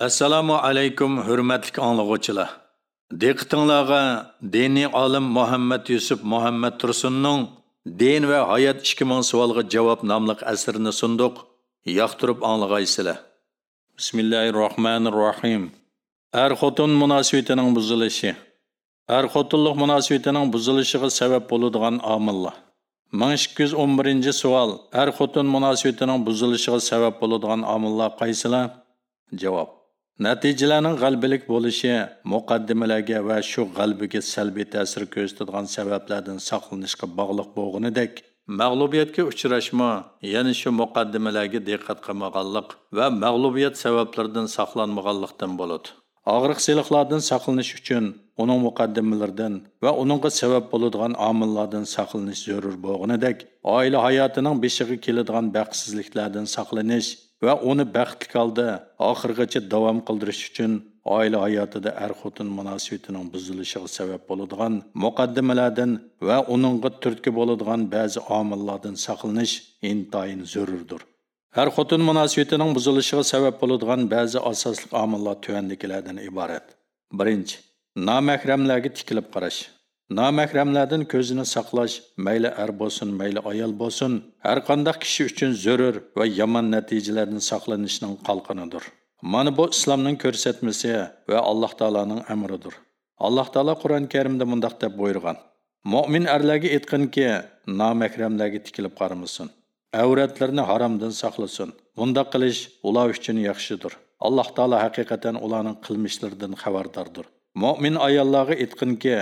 assalomu alaykum hurmatli anglag'uvchilar Diqqatingizga diniy olim muhammad yusuf muhammad tursunning din va hayot ikki ming savolga javob nomli asrini sunduq yoqtirib anglag'aysizlar bismillahi rohmanir rohim er xotin munosabatining buzilishi er xotinlik munosabatining buzilishiga sabab bo'ladigan omillar. Ming ikki yuz o'n birinchi savol er xotin munosabatining buzilishiga sabab bo'ladigan omillar qaysilar javob. Nəticələrin qalbilik bolışı, müqaddimələrə və şu qalbigə səlbi təsir göstərən səbəblərdən saqlanışqa bağlıq boğunudək, məğlubiyyətə uçraşma, yəni şu müqaddimələrə diqqət qılmaqanlıq və məğlubiyyət səbəblərindən saqlanmaqanlıqdan bolud. Ağırıq siliklardan saqlanış üçün onun müqaddimələrdən və onunğa səbəb boladigan amillardan saqlanış zərur boğunudək, ailə həyatının beşiği kelidigan bəxtsizliklərdən saqlanış va uni baxtli holda oxirigacha davom qildirish uchun oila hayotida er xotin munosabatining buzilishiga sabab bo'ladigan muqaddimalardan va uningga turtki bo'ladigan ba'zi omillardan saqlanish intayin zarurdir. Er xotin munosabatining buzilishiga sabab bo'ladigan ba'zi asosli omillar tuandikilardan iborat. Birinchi nomahramlarga tikilib qarash. Nomahramlardan ko'zini saqlash mayli er bo'lsin mayli ayol bo'lsin har qanday kishi uchun zarur va yomon natijalardan saqlanishning qalqinidir mana bu islomning ko'rsatmasi va alloh taoloning amridir. Alloh taolo qur'oni karimda mundoq deb buyurgan. Mo'min erlarga aytqinki nomahramlarga tikilib qaramasin avratlarni haromdan saqlasin. Bundoq qilish ular uchun yaxshidir. Alloh taolo haqiqatan ularning qilmishlaridan xabardordir mo'min ayollarga aytqinki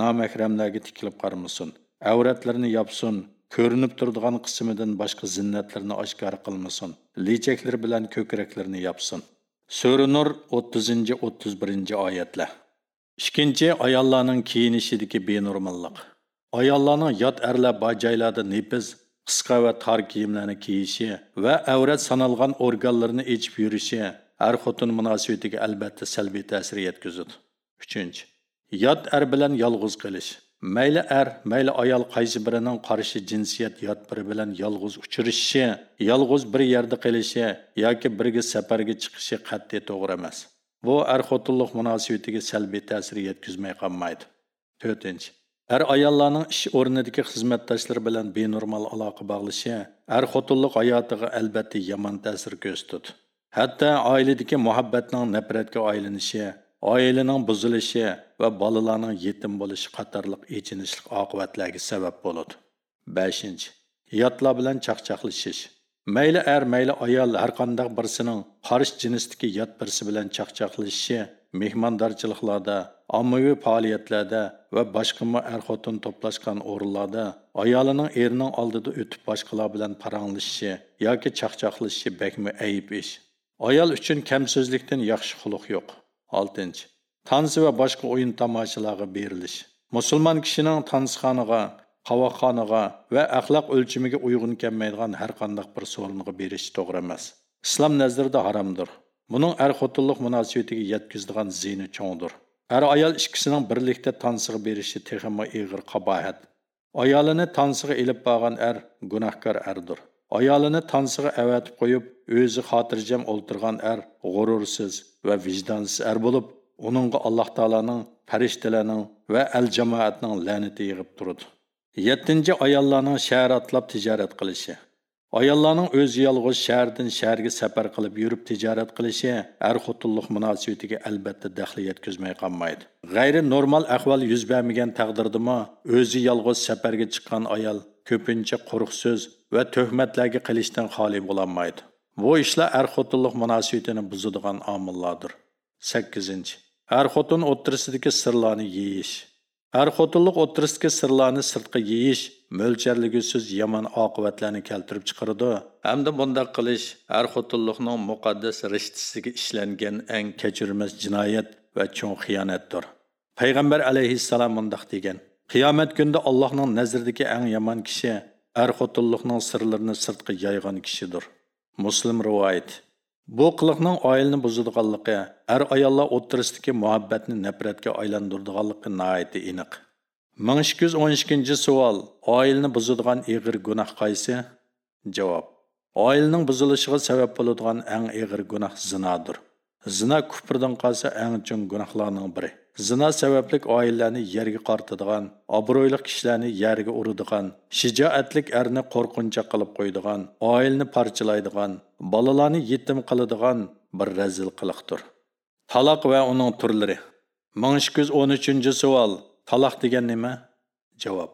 nomahramlarga tikilib qarmasin avratlarini yopsin ko'rinib turadigan qismidan boshqa zinnatlarni oshkor qilmasin lechaklar bilan ko'kraklarini yopsin. Sura nur o'ttizinchi o'ttiz birinchi oyatlar. Ikkinchi ayollarning kiyinishidagi benormallik. Ayollarning yot arlar bor joylarda nepiz qisqa va tor kiyimlarni kiyishi va avrat sanalgan organlarni echib yurishi har xotin munosabatiga albatta salbiy ta'sir yetkazadi. Uchinchi yot er bilan yolg'iz qilish. Mayli er mayli ayol qaysi birining qarishi jinsiyat yot biri bilan yolg'iz uchrashishi yolg'iz bir yerda qilishi yoki birga safarga chiqishi qat'iy to'g'ri emas. Bu er xotinlik munosabatiga salbiy ta'sir yetkazmay qolmaydi. To'rtinchi er ayollarning ish o'rnidagi xizmatdoshlari bilan benormal aloqa bog'lishi er xotinlik hayotiga albatta yomon ta'sir ko'rsatadi. Hatto oiladagi muhabbatning nafratga aylanishi oilaning buzilishi va bolalarning yetim bo'lishi qatorliq echinishlik oqibatlarga sabab bo'ladi. Beshinchi yotlar bilan chaqchaqlashish. Mayli er mayli ayol har qanday birsining qarish jinsdagi yot birsi bilan chaqchaqlashishi mehmondorchiliklarda ommaviy faoliyatlarda va boshqa er xotin to'plashgan o'rinlarda ayolining erining oldida o'tib boshqalar bilan paranglashishi yoki chaqchaqlashishi bakmi ayib ish. Ayol uchun kamso'zlikdan yaxshi xuluq yo'q. Oltinchi tansi va boshqa o'yin tomoshalarga berilish musulmon kishining tansxoniga qovoqxoniga va axloq o'lchamiga uyg'un kelmaydigan har qanday bir sovringa berish to'g'ri emas islom nazarida haromdir buning ar xotinlik munosabatiga yetkazadigan ziyni cho'ngdir er ayol ikkisining birlikda tansiga berishi texmi ig'ir qabohat ayolini tansiga ilib borgan er gunohkor erdir ayolini tansiga avatib qo'yib o'zi xotirjam o'ltirgan er g'urursiz va vijdonsiz er bo'lib uningga alloh taoloning farishtalarning va al jamoatning la'nati yig'ib turdi yettinchi ayollarning shahar atlab tijorat qilishi. Ayollarning o'zi yolg'iz shahardan shaharga safar qilib yurib tijorat qilishi ar xotinlik munosabatiga albatta daxli yetkazmay qolmaydi. G'ayri normal ahvol yuz bermagan taqdirdami o'zi yolg'iz safarga chiqqan ayol ko'pincha quruq so'z va tuhmatlarga qilishdan xoli bo'lolmaydi bu ishlar ar xotinlik munosabatini buzadigan omillardir. Sakkizinchi er xotin o'ttirisidagi sirlarni yeyish er xotinlik o'ttirisidagi sirlarni sirtqa yeyish mo'lcharligisiz yomon oqibatlarni keltirib chiqaradi hamda bunday qilish er xotinlikning muqaddas rishtisiga ishlangan eng kechirmas jinoyat va cho'ng xiyonatdir payg'ambar alayhissalom мұндақ degan qiyomat күнді allohning nazridagi eng yomon kishi әр xotinlikning sirlarini sirtqa yaygan kishidir muslim руайт. Bu qiliqning oilani buzadiganligi er ayollar o'ttirisidagi muhabbatni nafratga aylantiradiganligi nihoyatda aniq. ming ikki yuz o'n ikkinchi savol oilani buzadigan ig'ir gunoh qaysi? Javob oilaning buzilishiga sabab bo'ladigan eng ig'ir gunoh zinodir. Zina kufrdan qolsa eng chong gunohlarning biri. Zina sabablik oilalarni yerga qortadigan obro'li kishilarni yerga uradigan shijoatlik erni qo'rqincha qilib qo'yadigan oilani parchalaydigan bolalarni yetim qiladigan bir razil qiliqdir. Taloq va uning turlari. Ming ikki yuz o'n uchinchi savol. Taloq degan nima? Javob.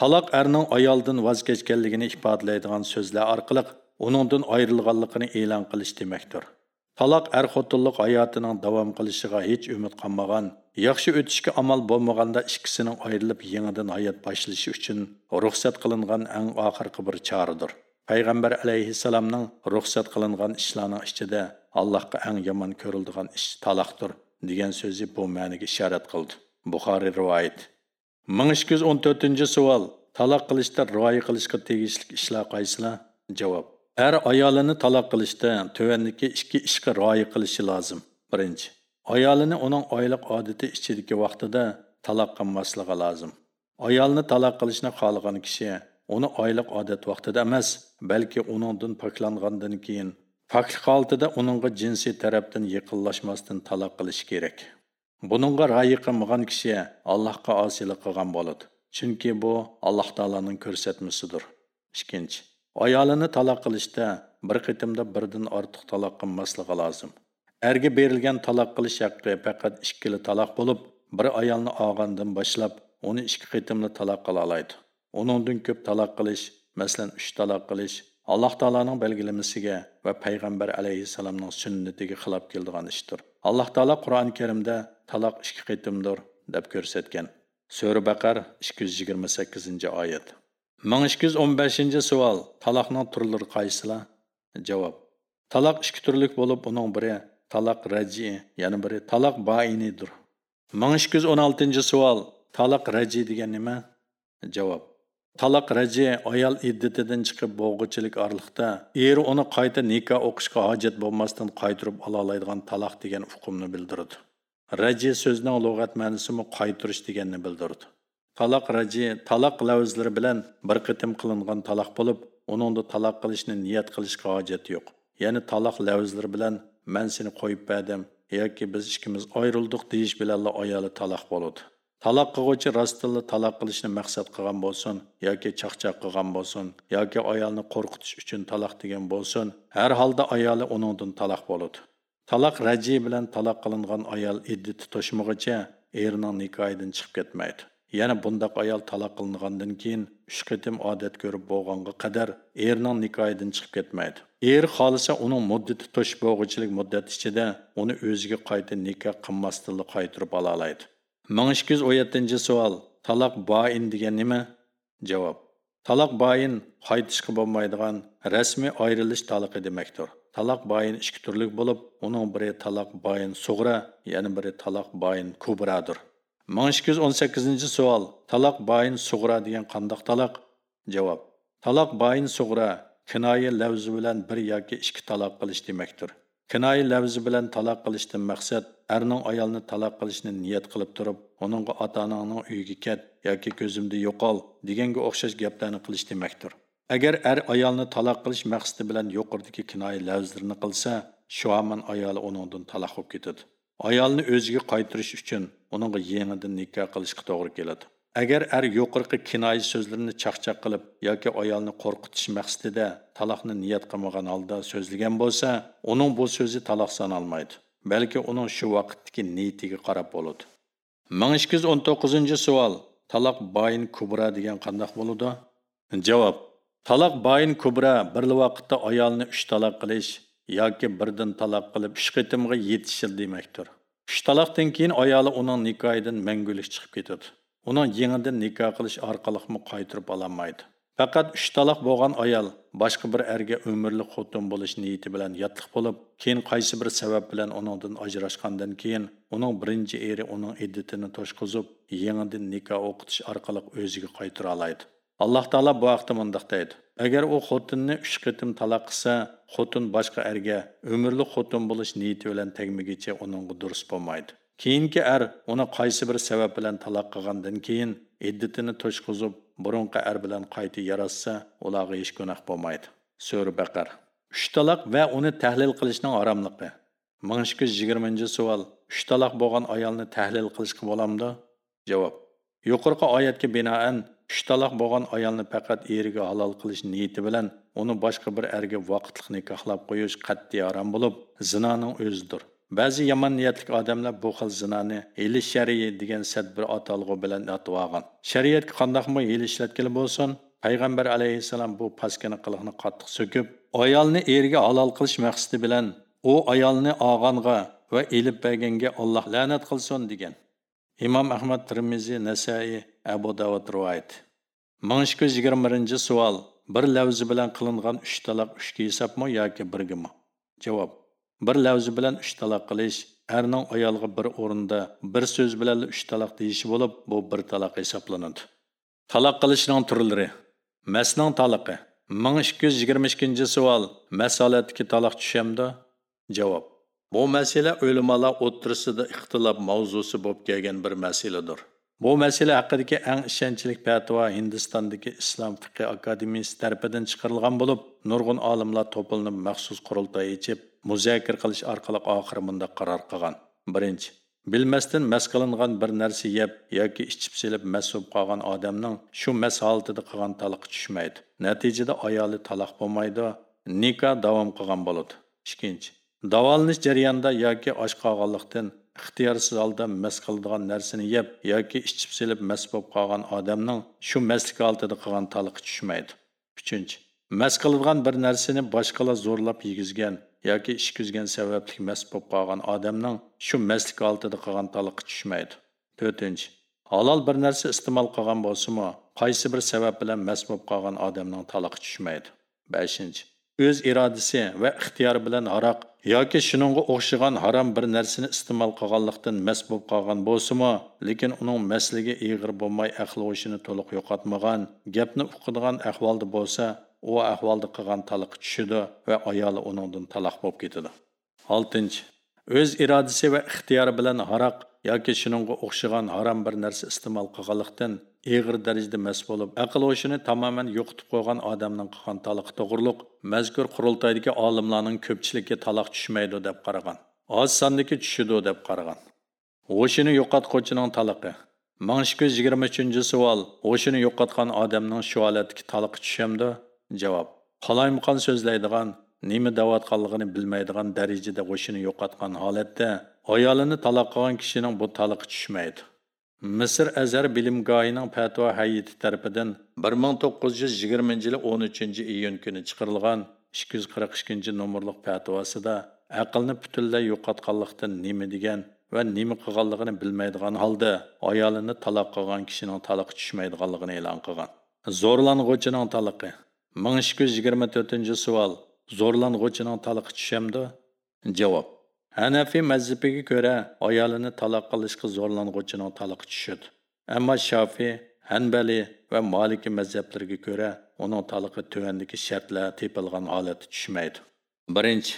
Taloq erning ayoldan voz kechganligini ifodalaydigan so'zlar orqali uningdan ayrilganligini e'lon qilish demakdir. Taloq er xotinlik hayotining davom qilishiga hech umid qolmagan yaxshi o'tishga amal bo'lmaganda ikkisining ayrilib yangidan hayot boshlashi uchun ruxsat qilingan eng oxirgi bir choradir payg'ambar alayhissalomning ruxsat qilingan ishlarning ichida allohga eng yomon ko'rildigan ish taloqdir degan so'zi bu ma'niga ishorat qildi buxoriy rivoyat ming ikki yuz o'n to'rtinchi savol taloq qilishda rioya qilishga tegishli er ayolini taloq qilishda tuvandagi ikki ishga rioya qilishi lozim. Birinchi ayolini uning oylik odati ichidagi vaqtida taloq qilmasligi lozim. Ayolni taloq qilishni xohlagan kishi uni oylik odat vaqtida emas balki uningdan poklangandan keyin poklik holatida uningga jinsiy tarafdan yaqinlashmasdan taloq qilishi kerak. Buningga rioya qilmagan kishi allohga osiylik qilgan bo'ladi chunki bu alloh taoloning ko'rsatmasidir ikkinchi ayolini taloq qilishda bir qitimda birdan ortiq taloq qilmasligi lozim. Erga berilgan taloq qilish haqqi faqat ikkili taloq bo'lib bir ayolni olgandan boshlab uni ikki qitimli taloq qila oladi. Uningdan ko'p taloq qilish masalan uch taloq qilish alloh taoloning belgilamasiga va payg'ambar alayhissalomning sunnatiga xilof keladigan ishdir. Alloh taolo qur'oni karimda taloq ikki qitimdir deb ko'rsatgan. Sura baqar ikki yuz yigirma sakkizinchi oyat. Ming ikki yuz o'n beshinchi savol taloqning turlari qaysilar javob taloq ikki turlik bo'lib uning biri taloq raji yana biri taloq bainidir ming ikki yuz o'n oltinchi savol taloq raji degan nima javob taloq raji ayol iddatidan chiqib bo'g'ichilik orliqda eri uni qayta nikoh o'qishga hojat bo'lmasdan qaytirib ololaydigan taloq degan uqumni bildiradi raji so'zining lug'at ma'nosimi qaytirish deganni bildiradi Talaq raji talaq lavzlari bilan bir qitim qilingan taloq bo'lib uningda taloq qilishni niyat qilishga hojat yo'q. Ya'ni taloq lavzlari bilan man seni qo'yib berdim yoki biz ikkimiz ayrildik deyish bilanla ayoli taloq bo'ladi. Taloq qilg'uvchi rostilla taloq qilishni maqsad qilgan bo'lsin yoki chaqchaq qilgan bo'lsin yoki ayolni qo'rqitish uchun taloq degan bo'lsin har holda ayoli uningdan taloq bo'ladi. Taloq raji bilan taloq qilingan ayol iddati to'shmag'icha erining nikohidan chiqib ketmaydi. Yana bundaq ayol taloq qilingandan keyin uch qitim odat ko'rib bo'lganga qadar erning nikoyidan chiqib ketmaydi. Er xohlasa uning muddati to'shib bo'g'ichilik muddati ichida uni o'ziga qayta nikoh qilmasdanli qaytirib ola oladi ming ikki yuz o'n yettinchi savol taloq boin degan nima? Javob taloq boin qaytishga bo'lmaydigan rasmiy ayrilish taloqi demakdir. Taloq boyin ikki turlik bo'lib uning biri taloq boyin sug'ra yana biri taloq boyin kubradir. Ming ikki yuz o'n sakkizinchi savol taloq boyin sug'ra degan qandoq taloq javob. Taloq boyin sug'ra kinoya lavzi bilan bir yoki ikki taloq qilish demakdir. Kinoya lavzi bilan taloq qilishdan maqsad erning ayolni taloq qilishni niyat qilib turib uningga ota onangning uyiga ket yoki ko'zimda yo'qol deganga o'xshash gaplarni qilish demakdir. Agar er ayolni taloq qilish maqsadi bilan yuqoridagi kinoya lavzlarini qilsa shu aman ayoli uningdan taloq bo'lib ketadi. Ayolni o'ziga qaytarish uchun uningga yangidan nikoh qilishga to'g'ri keladi. Agar er yuqorqi kinoya so'zlarini chaqchaq qilib yoki ayolni qo'rqitish maqsadida taloqni niyat qilmagan holda so'zlagan bo'lsa uning bu so'zi taloq sanalmaydi balki uning shu vaqtdagi niyatiga qarab bo'ladi. ming ikki yuz o'n to'qqizinchi savol taloq bayin kubra degan qandoq bo'ladi? Javob taloq bayin kubra bir vaqtda ayolni uch taloq qilish yoki birdan taloq qilib uch qitimga yetishil demakdir. Uch taloqdan keyin ayoli uning nikohidan mangulik chiqib ketadi. Uning yangidan nikoh qilish orqaliqmi qaytirib ololmaydi faqat uch taloq bo'lgan ayol boshqa bir erga umrli xotin bo'lish niyati bilan yotliq bo'lib keyin qaysi bir sabab bilan uningdan ajrashgandan keyin uning birinchi eri uning iddatini to'shqizib yangidan nikoh o'qitish orqali o'ziga qaytira oladi. Alloh taolo bu haqda mundoq deydi. Agar u xotinni uch qitim taloq qilsa xotin boshqa erga umrli xotin bo'lish niyati bilan tegmagicha uningga durust bo'lmaydi. Keyingi er uni qaysi bir sabab bilan taloq qilgandan keyin iddatini to'shqizib burunqi er bilan qayta yarashsa ularga hech gunoh bo'lmaydi. So'ri baqar uch taloq va uni tahlil qilishning haromligi 1220 savol. Uch taloq bo'lgan ayolni tahlil qilishga bo'lamdi javob. Yuqorqi oyatga binoan uch taloq bo'lgan ayolni faqat eriga halol qilish niyati bilan uni boshqa bir erga vaqtliq nikohlab qo'yish qat'iy harom bo'lib zinoning o'zidir. Ba'zi yomon niyatli odamlar bu xil zinoni eli shariy degan sadbir atalg'u bilan atib olgan. Shariatga qandoqmi hili ishlatgili bo'lsin payg'ambar alayhissalom bu pastgina qiliqni qattiq so'kib ayolni eriga halol qilish maqsadi bilan u ayolni og'onga va ilib berganga alloh la'nat qilsin degan. Imom ahmad termiziy nasaiy abu davud rivoyat. Ming ikki yuz yigirma birinchi savol. Bir lavzi bilan qilingan uch taloq uchga hisobmi yoki birgimi javob. Bir lavzi bilan uch taloq qilish erning ayolga bir o'rinda bir so'z bilan uch taloq deyishi bo'lib bu bir taloq hisoblanadi. Taloq qilishning turlari. Masning taloqi ming ikki yuz yigirma ikkinchi savol. Masolatga taloq tushamdi javob. Bu masala o'limalar o'ttirisida ixtilof mavzusi bo'lib kelgan bir masaladir bu masala haqidagi eng ishonchli fatvo hindistondagi islom fiqi akademiyasi tarafidan chiqarilgan bo'lib nurg'un olimlar to'planib maxsus qurultoy ichib muzokara qilish orqali oxiri bunda qaror qilgan. Birinchi bilmasdan mas qilingan bir narsa yeb yoki ichib selib masub qolgan odamning shu mas holatida qilgan taloqi tushmaydi. Natijada ayoli taloq bo'lmaydi nikoh davom qilgan bo'ladi. Ikkinchi davolanish jarayonida yoki och qolganlikdan ixtiyorsiz holda mast qiladigan narsani yeb yoki ichib silib mast bo'lib qolgan odamning shu mastlik oltida qilgan taliqi tushmaydi. Uchinchi mast qiladigan bir narsani boshqalar zo'rlab yegizgan yoki ishkizgan sababli mast bo'lib qolgan odamning shu mastlik oltida qilgan taliqi tushmaydi. To'rtinchi halol bir narsa iste'mol qilgan bo'lsimi qaysi bir sabab bilan mast bo'lib qolgan odamning taliqi tushmaydi? Beshinchi o'z irodasi va ixtiyori bilan aroq yoki shuningga o'xshagan harom bir narsani iste'mol qilganlikdan mas bo'lib qolgan bo'lsimi lekin uning masligi ig'ir bo'lmay aql o'shini to'liq yo'qotmagan gapni uqadigan ahvolda bo'lsa u ahvolda qilgan taloq tushidi va ayoli uningdan taloq bo'lib ketadi. Oltinchi o'z irodasi va ixtiyori bilan haroq yoki shuningga o'xshagan harom bir narsa iste'mol qilganlikdan eg'ir darajada mas bo'lib aql o'shini tamoman yo'qotib qo'ygan odamning qilgan taloq to'g'riliq mazkur qurultoydagi olimlarning ko'pchilikka taloq tushmaydi deb qaragan oz sonniki tushidi deb qaragan. O'shini yo'qotquvchining taliqi. Ming ikki yuz yigirma uchinchi savol o'shini yo'qotgan odamning shu holatdagi taloqi tushamdi? Javob. Qalaymqon so'zlaydigan nima davatqanligini bilmaydigan darajada o'shini yo'qotgan holatda ayolini taloq qilgan kishining bu taloqi tushmaydi. Misr azar bilimgoyining fatvo hayiti tarafidan bir ming to'qqiz yuz yigirmanchi yili o'n uchinchi iyun kuni chiqarilgan ikki yuz qirq ikkinchi nomerliq fatvosida aqlni butunlay yo'qotganlikdan nima degan va nima qilganligini bilmaydigan holda ayolini taloq qilgan kishining taloqi tushmaydiganligini e'lon qilgan. Zo'rlang'uvchining taloqi ming ikki yuz yigirma to'rtinchi savol. Zo'rlang'uvchining taloqi tushamdi javob hanafiy mazhabiga ko'ra ayolini taloq qilishga zo'rlang'uvchining taloqi tushadi ammo shofiy hanbali va maliki mazhablariga ko'ra uning taloqi tuvandagi shartlar tepilgan holati tushmaydi birinchi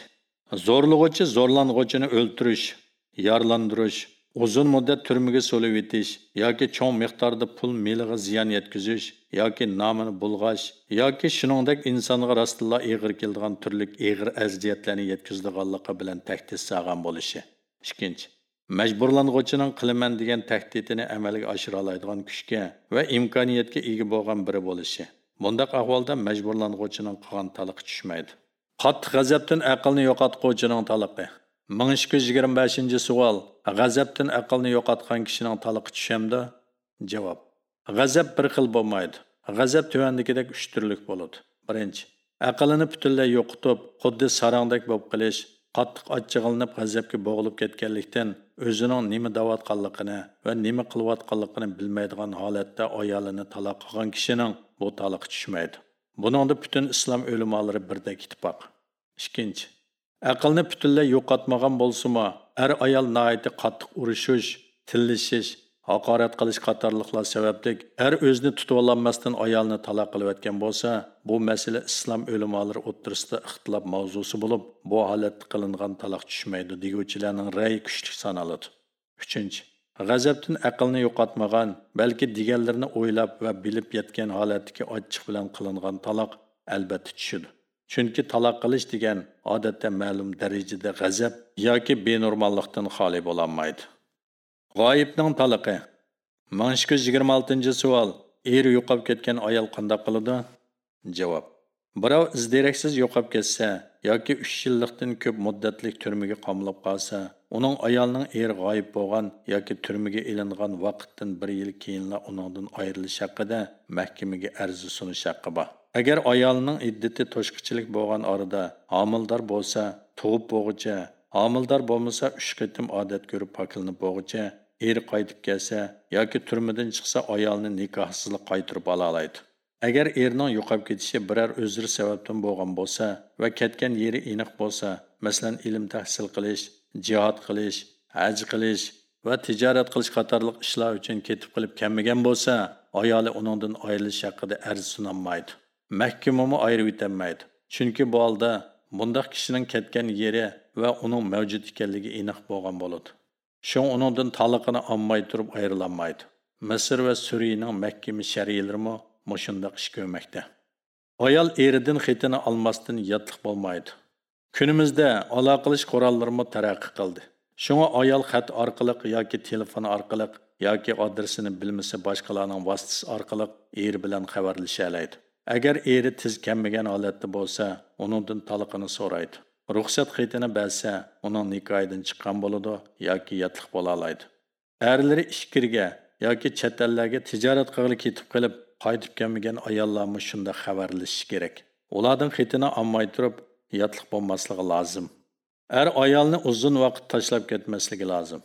zo'rlag'uvchi zo'rlang'uvchini o'ltirish yorlantirish uzun muddat turmaga so'lib etish yoki cho'ng miqdorda pul meliga ziyon yetkazish yoki nomini bulg'ash yoki shuningdek insonga rostilla ig'ir keladigan turli ig'ir aziyatlarni yetkazadiganligi bilan tahdid solgan bo'lishi. Ikkinchi majburlang'uvchining qilaman degan tahdidini amalga oshira oladigan kuchga va imkoniyatga ega bo'lgan biri bo'lishi. Bundaq ahvolda majburlang'uvchining qilgan taliqi tushmaydi. Qattiq g'azabdan aqlni yo'qotquvchining taliqi. Ming ikki yuz yigirma beshinchi savol g'azabdan aqlni yo'qotgan kishining taliqi tushamda? Javob g'azab bir xil bo'lmaydi. G'azab tuvandagidek uch turlik bo'ladi. Birinchi aqlini butunlay yo'qotib xuddi sarangdek bo'lib qilish qattiq achchig'ilinib g'azabga bo'g'ilib ketganlikdan o'zining nima davotganligini va nima qilayotganligini bilmaydigan holatda ayolini taloq qilgan kishining bu taloq tushmaydi. Buningda butun islom o'limolari birdek ittifoq. Ikkinchi aqlni butunlay yo'qotmagan bo'lsimi er ayol noiti qattiq urishish tillishish haqorat qilish qatorliqlar sababdek, har o'zini tutib ololmasdan ayolni taloq qilayotgan bo'lsa bu masala islom o'limolari o'tirisida ixtilof mavzusi bo'lib bu holatda qilingan taloq tushmaydi deguvchilarning rayi kuchli sanaladi. Uchinchi g'azabdan aqlni yo'qotmagan balki deganlarini o'ylab va bilib yetgan holatdagi ochiq bilan qilingan taloq albatta tushadi. Chunki taloq qilish degan odatda ma'lum darajada g'azab yoki benormallikdan xoli bo'lolmaydi g'oyibning taliqi. Ming ikki yuz yigirma oltinchi savol. Er yo'qolib ketgan ayol qandoq qiladi? Javob. Birov izderaksiz yo'qolib ketsa yoki uch yillikdan ko'p muddatlik turmaga qamlab qolsa uning ayolning eri g'oyib bo'lgan yoki turmaga ilingan vaqtdan bir yil keyinla uningdan ayrilish haqida mahkamaga arzi sunish haqqi bor. Agar ayolning iddati to'shqichilik bo'lgan orada homildor bo'lsa tug'ib bo'g'icha homildor bo'lmasa uch qitim odat ko'rib pokilnib bo'g'icha eri qaytib kelsa yoki turmadan chiqsa ayolni nikohsizlik qaytirib ola oladi. Agar erning yo'qolib ketishi biror o'zri sababdan bo'lgan bo'lsa va ketgan yeri aniq bo'lsa masalan ilm tahsil qilish jihod qilish haj qilish va tijorat qilish qatorliq ishlar uchun ketib qilib kelmagan bo'lsa ayoli uningdan ayrilish haqida arz sunolmaydi mahkumumi ayirib o'tolmaydi chunki bu holda bundoq kishining ketgan yeri va uning mavjud ekanligi aniq bo'lgan bo'ladi. Shu uningdan taliqini olmay turib ayrilolmaydi misr va suriyaning mahkama shariylarimi mushundoq ish ko'rmoqda ayol eridan xitini olmasdan yotliq bo'lmaydi kunimizda aloqalish qurollarimi taraqqiy qildi shunga ayol xat orqali yoki telefon orqali yoki adresini bilmasa boshqalarning vositasi orqali eri bilan xabarlasha oladi agar eri tiz kammagan holatda bo'lsa uningdan taliqini so'raydi ruxsat xitini bersa uning nikohidan chiqqan bo'ladi yoki yotliq bo'la oladi. Erlari ishkirga yoki chet ellarga tijorat qilg'ili ketib qilib qaytib kelmagan ayollarmi shunda xabarlashish kerak. Ulardan xitini olmay turib yotliq bo'lmasligi lozim. Er ayolni uzun vaqt tashlab ketmasligi lozim.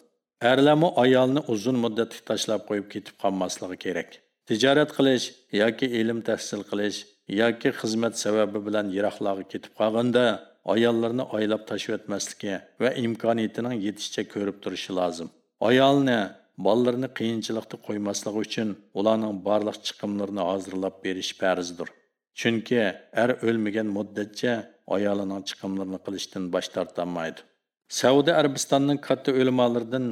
Erlarmi ayolni uzun muddatli tashlab qo'yib ketib qolmasligi kerak. Tijorat qilish yoki ilm tahsil qilish yoki xizmat sababi bilan yiroqlarga ketib qolganda ayollarni oylab tashlab o'tmasligi va imkoniyatining yetishicha ko'rib turishi lozim. Ayolni bolalarni qiyinchilikda qo'ymasligi uchun ularning barliq chiqimlarini hozirlab berish farzdir chunki er o'lmagan muddatcha ayolining chiqimlarini qilishdan bosh tortolmaydi. Saudiya arabistonining katta o'limolaridan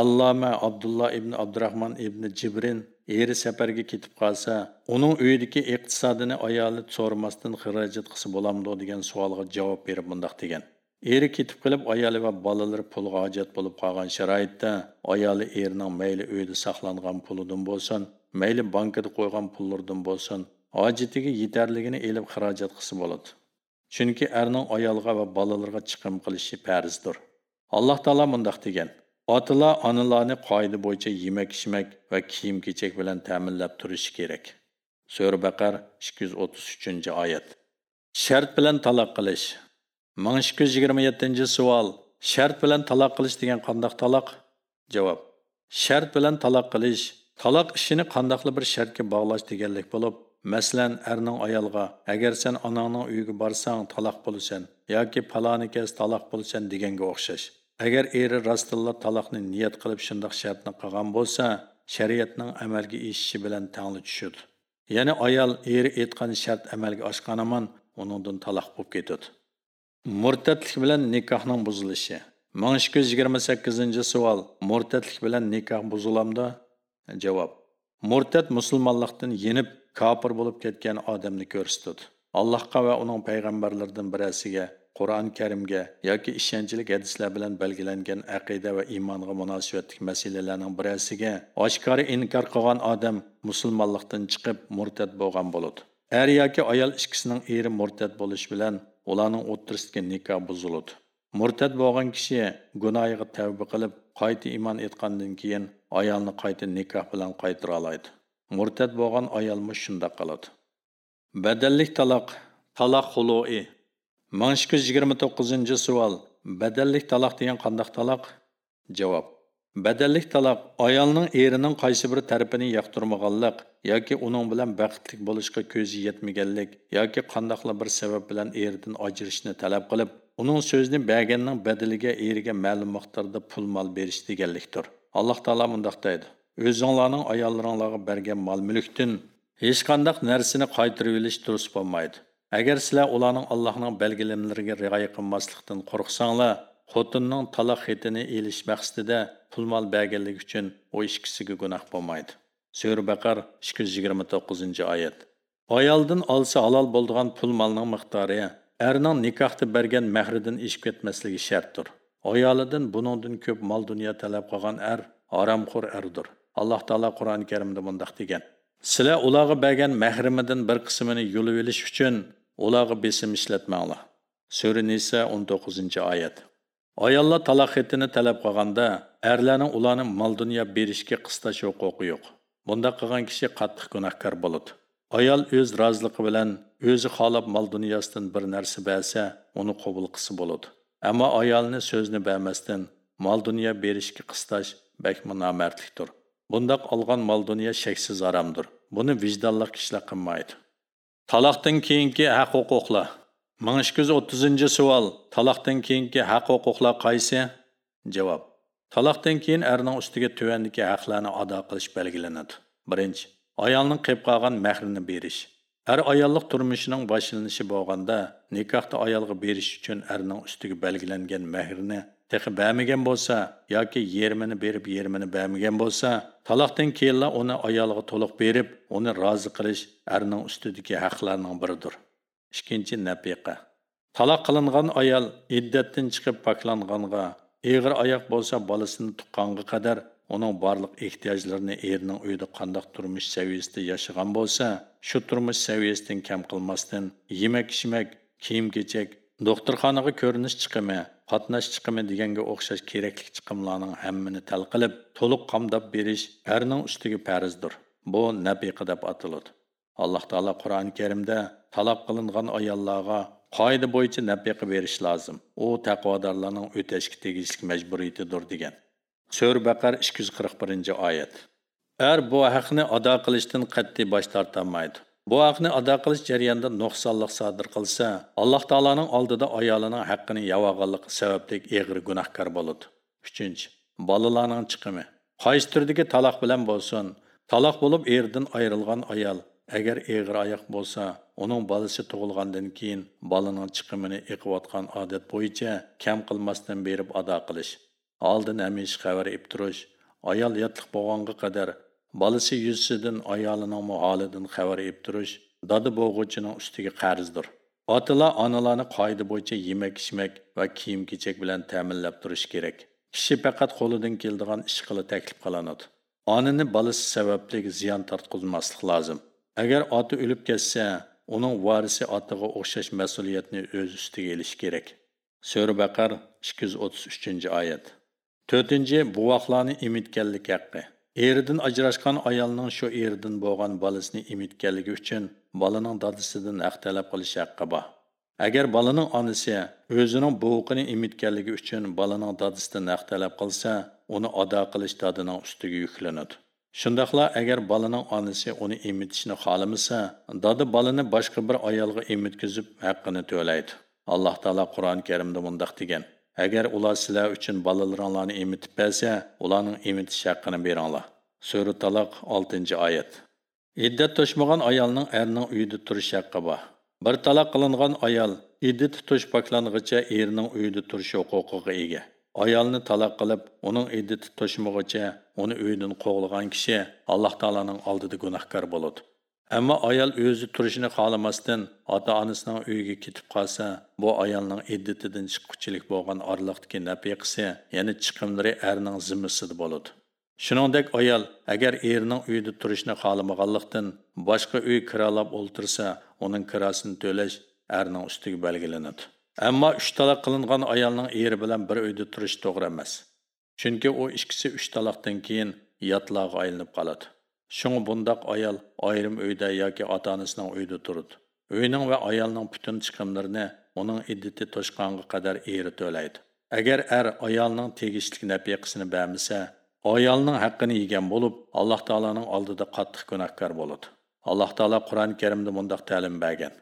alloma abdulloh ibn abdurahmon ibn jibrin eri safarga ketib qolsa uning uyidagi iqtisodini ayoli so'ramasdan xarajat qilsa bo'lamdi degan savolga javob berib bundoq degan. Eri ketib qilib ayoli va bolalari pulga hojat bo'lib qolgan sharoitda ayoli erining mayli uyda saqlangan pulidan bo'lsin mayli bankada qo'ygan pullardan bo'lsin hojatiga yetarligini elib xarajat qilsa bo'ladi. Chunki erning ayolga va bolalarga chiqim qilishi farzdir. Alloh taolo mundoq degan. Otalar onalarni qoida bo'yicha yemak ichmak va kiyim kechak bilan ta'minlab turishi kerak. So'ra baqar ikki yuz o'ttiz uchinchi oyat. Shart bilan taloq qilish. Ming ikki yuz yigirma yettinchi savol. Shart bilan taloq qilish degan qandoq taloq javob. Shart bilan taloq qilish. Taloq ishini qandoqli bir shartga bog'lash deganlik bo'lib masalan erning ayolga agar sen onangning uyiga borsang taloq bo'lasan yoki paloni kes taloq bo'lasan deganga o'xshash. Agar eri rostilla taloqni niyat qilib shundoq shartni qilgan bo'lsa shariatning amalga eshishi bilan tangli tushadi ya'ni ayol eri aytgan shart amalga oshqanaman uningdan taloq bo'lib ketadi. Murtadlik bilan nikohning buzilishi. Ming ikki yuz yigirma sakkizinchi savol. Murtadlik bilan nikoh buzilamda? Javob. Murtad musulmonlikdan yenib kofir bo'lib ketgan odamni ko'rsatadi. Allohga va uning payg'ambarlaridan birasiga qur'oni karimga yoki ishonchlik hadislar bilan belgilangan aqida va iymonga munosabatli masalalarning birasiga oshkora inkor qilgan odam musulmonlikdan chiqib murtad bo'lgan bo'ladi. Er yoki ayol ikkisining eri murtad bo'lishi bilan ularning o'ttirisidagi nikoh buziladi. Murtad bo'lgan kishi gunohiga tavba qilib qayta iymon etgandan keyin ayolni qayta nikoh bilan qaytara oladi. Murtad bo'lgan ayolmi shundoq qiladi. Badallik taloq taloq xuloi ming ikki yuz yigirma to'qqizinchi savol badallik taloq degan qandoq taloq javob. Badallik taloq ayolning erining qaysi bir tarafini yoqtirmaganlik yoki uning bilan baxtli bo'lishga ko'zi yetmaganlik yoki qandoqla bir sabab bilan eridan ajrashishni talab qilib uning so'zini berganning badaliga eriga ma'lum miqdorda pul mol berish deganlikdir. Alloh taolo mundoq deydi. O'zinglarning ayollaringlarga bergan mol mulkdan hech qandaq narsani qaytirib olish durust bo'lmaydi. Agar sizlar ularning allohning belgilamlariga rioya qilmaslikdan qo'rqsanglar xotinning taloq xetini elish maqsadida pul mol berganligi uchun u ikkisiga gunoh bo'lmaydi so'ra baqar ikki yuz yigirma to'qqizinchi oyat ayoldan olsa halol bo'lgan pul molning miqdori erning nikohda bergan mahridan ishib ketmasligi shartdir ayolidan buningdan ko'p mol dunyo talab qilgan er haromxo'r erdir alloh taolo qur'oni karimda bunday degan sizlar ularga bergan mahrimidan bir qismini yulib olish uchun ularga besim ishlatmanglar. Sura nisa 19 oyat. Ayollar taloq xetini talab qilganda erlarning ularni mol dunyo berishga qistash huquqi yo'q. Bundaq qilgan kishi qattiq gunohkor bo'ladi. Ayol o'z roziligi bilan o'zi xohlab mol dunyosidan bir narsa bersa uni qabul qilsa bo'ladi. Ammo ayolni so'zni bermasdan mol dunyo berishga qistash bakmi nomardlikdir. Bundoq olgan mol dunyo shaksiz haromdir buni vijdonli kishilar qilmaydi. Talaqdan keyingi haq huquqlar ming ikki yuz o'ttizinchi savol Talaqdan keyingi haq huquqlar qaysi? Javob. Talaqdan keyin erning ustiga tuvandagi haqlarni ado qilish belgilanadi. Birinchi ayolning qilib qolgan mahrini berish. Er ayollik turmushining boshlanishi bo'lganda nikohda ayolga berish uchun erning ustiga belgilangan mahrni tehi bermagan bo'lsa yoki yermini berib yermini bermagan bo'lsa taloqdan keyinla uni ayolga to'liq berib uni rozi qilish erning ustidagi haqlarning biridir. Ikkinchi nafiqa. Taloq qilingan ayol iddatdan chiqib poklanganga eg'ir oyoq bo'lsa bolasini tuqqanga qadar uning barliq ehtiyojlarini erning uyida qandoq turmush saviyasida yashagan bo'lsa shu turmush saviyasidan kam qilmasdan yemak ichmak kiyim kechak doktorxonaga ko'rinish chiqimi qatnash chiqimi deganga o'xshash kerakli chiqimlarning hammini tal qilib to'liq qamdab berish erning ustiga farzdir. Bu nabiqa deb ataladi. Alloh taolo qur'oni karimda talab qilingan ayollarga qoida bo'yicha nabiqa berish lozim. U taqvodorlarning o'tashga tegishli majburiyatidir degan. So'r baqar ikki yuz qirq birinchi oyat. Er bu haqni ado qilishdan qat'iy bosh tortolmaydi. Bu haqni ado qilish jarayonida nuqsonlik sodir qilsa alloh taoloning oldida ayolining haqqini yavog'anlik sababli eg'ir gunohkor bo'ladi. Uchinchi bolalarning chiqimi. Qaysi turdagi taloq bilan bo'lsin taloq bo'lib erdan ayrilgan ayol agar eg'ir oyoq bo'lsa uning bolasi tug'ilgandan keyin bolaning chiqimini eqiyotgan odat bo'yicha kam qilmasdan berib ado qilish. Oldin hamish xabar ib turish ayol yotliq bo'lganga qadar Balisi yuzsidin ayolining holidan xabar ib turish dodi bo'g'uvchining ustiga qarzdir otalar onalarni qoida bo'yicha yemak ichmak va kiyim kechak bilan ta'minlab turish kerak kishi faqat qo'lidan keladigan ish qilib taklif qilinadi onani balisi sababli ziyon tortqizmaslik lozim agar oti o'lib ketsa uning varisi otiga o'xshash mas'uliyatni o'z ustiga olishi kerak so'ra baqar ikki yuz o'ttiz uchinchi oyat to'rtinchi buvoqlarni imitganlik haqqi eridan ajrashgan ayolning shu eridan bo'lgan bolasini imitganligi uchun bolaning dadisidan haq talab qilish haqqi bor. Agar bolaning onasi o'zining buvuqini imitganligi uchun bolaning dadisidan haq talab qilsa uni ado qilish dadining ustiga yuklanadi. Shundoqla agar bolaning onasi uni imitishni xohlamasa dada bolani boshqa bir ayolga emitkizib haqqini to'laydi. Alloh taolo qur'oni karimda mundoq degan. Agar ular үшін uchun емітіп бәсе, bersa емітіш emitish haqqini beringlar sura taloq oltinchi oyat iddat to'shmagan ayolning erning uyida turish haqqi bor bir taloq qilingan ayol iddat tutish poklangicha erning uyida turish huquqiga ega ayolni taloq qilib uning iddati to'shmag'icha uni uydan qo'g'lagan kishi alloh taoloning oldida gunohkor bo'ladi ammo ayol o'zi turishini xohlamasdan ota onasining uyiga ketib qolsa bu ayolning iddatidan chiqquchilik bo'lgan orliqdagi nafiqasi ya'ni chiqimlari erning zimmasida bo'ladi shuningdek ayol agar erining uyida turishni xohlamaganlikdan boshqa uy kiralab o'ltirsa uning kirasini to'lash erning ustiga belgilanadi ammo uch taloq qilingan ayolning eri bilan bir uyda turish to'g'ri emas chunki u ikkisi uch taloqdan keyin yotlarga aylanib qoladi shunga bundoq аял айрым uyda яки ota onasining uyida turadi uyning va ayolning butun chiqimlarini uning iddati to'shqonga qadar eri to'laydi agar er ayolning tegishli nafiqasini bermasa ayolning haqqini yegan bo'lib alloh taoloning oldida qattiq gunohkor bo'ladi alloh taolo qur'oni karimda bundoq ta'lim bergan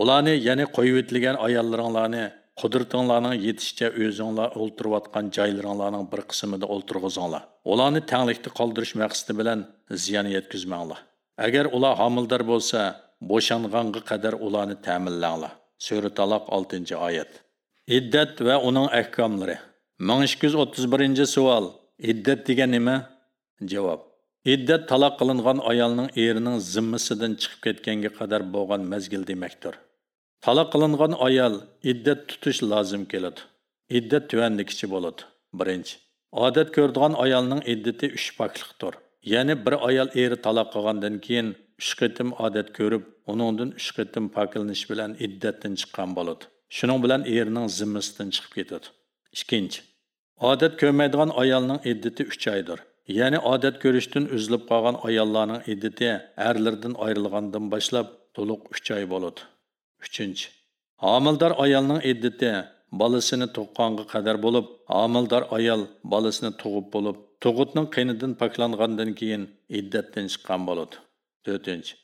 ularni ya'ni qo'yib o'tilgan ayollaringlarni qudratinglarning yetishicha o'zinglar o'ltirayotgan joylaringlarning bir qismida o'ltirg'izinglar. Ularni tanglikda qoldirish maqsadi bilan ziyon yetkazmanglar. Agar ular homildor bo'lsa bo'shanganga qadar ularni ta'minlanglar. Sura taloq 6 oyat. Iddat va uning ahkomlari. Ming ikki yuz o'ttiz birinchi savol. Iddat degan nima? Javob. Iddat taloq qilingan ayolning erining zimmasidan chiqib ketganga qadar bo'lgan mazgil demakdir. Taloq qilingan ayol iddat tutish lozim keladi. Iddat tuvandikichi bo'ladi. Birinchi, odat ko'rdigan ayolning iddati 3 pokliqdir. Ya'ni bir ayol eri taloq qilgandan keyin 3 qitim odat ko'rib, uningdan 3 qitim poklanish bilan iddatdan chiqqan bo'ladi. Shuning bilan erining zimmasidan chiqib ketadi. Ikkinchi, odat ko'rmaydigan ayolning iddati 3 oydir. Ya'ni odat ko'rishdan uzilib qolgan ayollarning iddati erlardan ayrilgandan boshlab to'liq 3 oy bo'ladi. 3. Homildor ayolning iddati bolasini tuqqanga qadar bo'lib, homildor ayol bolasini tug'ib bo'lib, tug'utning qinidan poklangandan keyin iddatdan chiqqan bo'ladi. 4.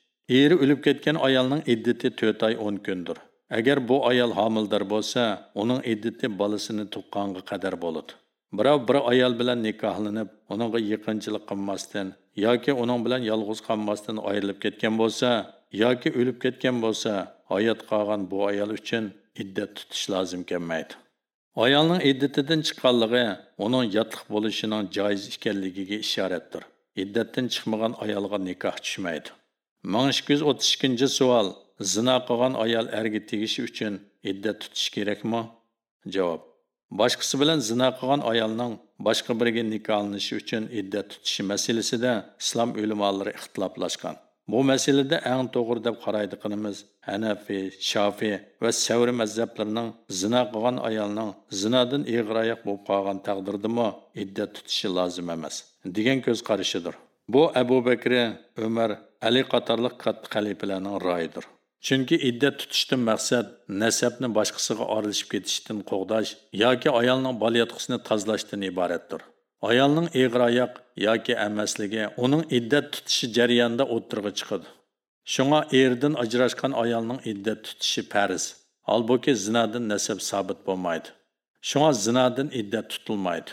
Eri o'lib ketgan ayolning iddati 4 oy 10 kundir. Agar bu ayol homildor bo'lsa, uning iddati bolasini tuqqanga qadar bo'ladi. birov bir ayol bilan nikohlanib uningga yaqinchilik qilmasdan yoki uning bilan yolg'iz qolmasdan ayrilib ketgan bo'lsa yoki o'lib ketgan bo'lsa hayot qolgan bu ayol uchun iddat tutish lozim kelmaydi. Ayolning iddatidan chiqqanligi uning yotliq bo'lishining joiz ekanligiga ishoratdir. Iddatdan chiqmagan ayolga nikoh tushmaydi. Ming ikki yuz o'ttiz ikkinchi savol zino qilgan ayol erga tegishi uchun iddat tutish kerakmi? Javob boshqasi bilan zino qilgan ayolning boshqa biriga nikohlanishi uchun iddat tutishi masalasida islom ulamolari ixtiloflashgan bu masalada eng to'g'ri deb qaraydiganimiz hanafiy shofiy va savri mazhablarining zina qilgan ayolning zinadan ig'ir bo'lib qolgan taqdirdami iddat tutishi lozim emas degan ko'z qarashidir bu abu bakri umar ali qatorliq katta xalifalarning royidir chunki iddat tutishdan maqsad nasabni boshqasiga orilishib ketishdan qo'g'dash yoki ayolning bolayotqisini tozalashdan iboratdir ayolning egri oyoq yoki emasligi uning iddat tutishi jarayonida o'ttirg'i chiqadi. Shunga erdan ajrashgan ayolning iddat tutishi farz holbuki zinadan nasab sobit bo'lmaydi. Shunga zinadan iddat tutilmaydi.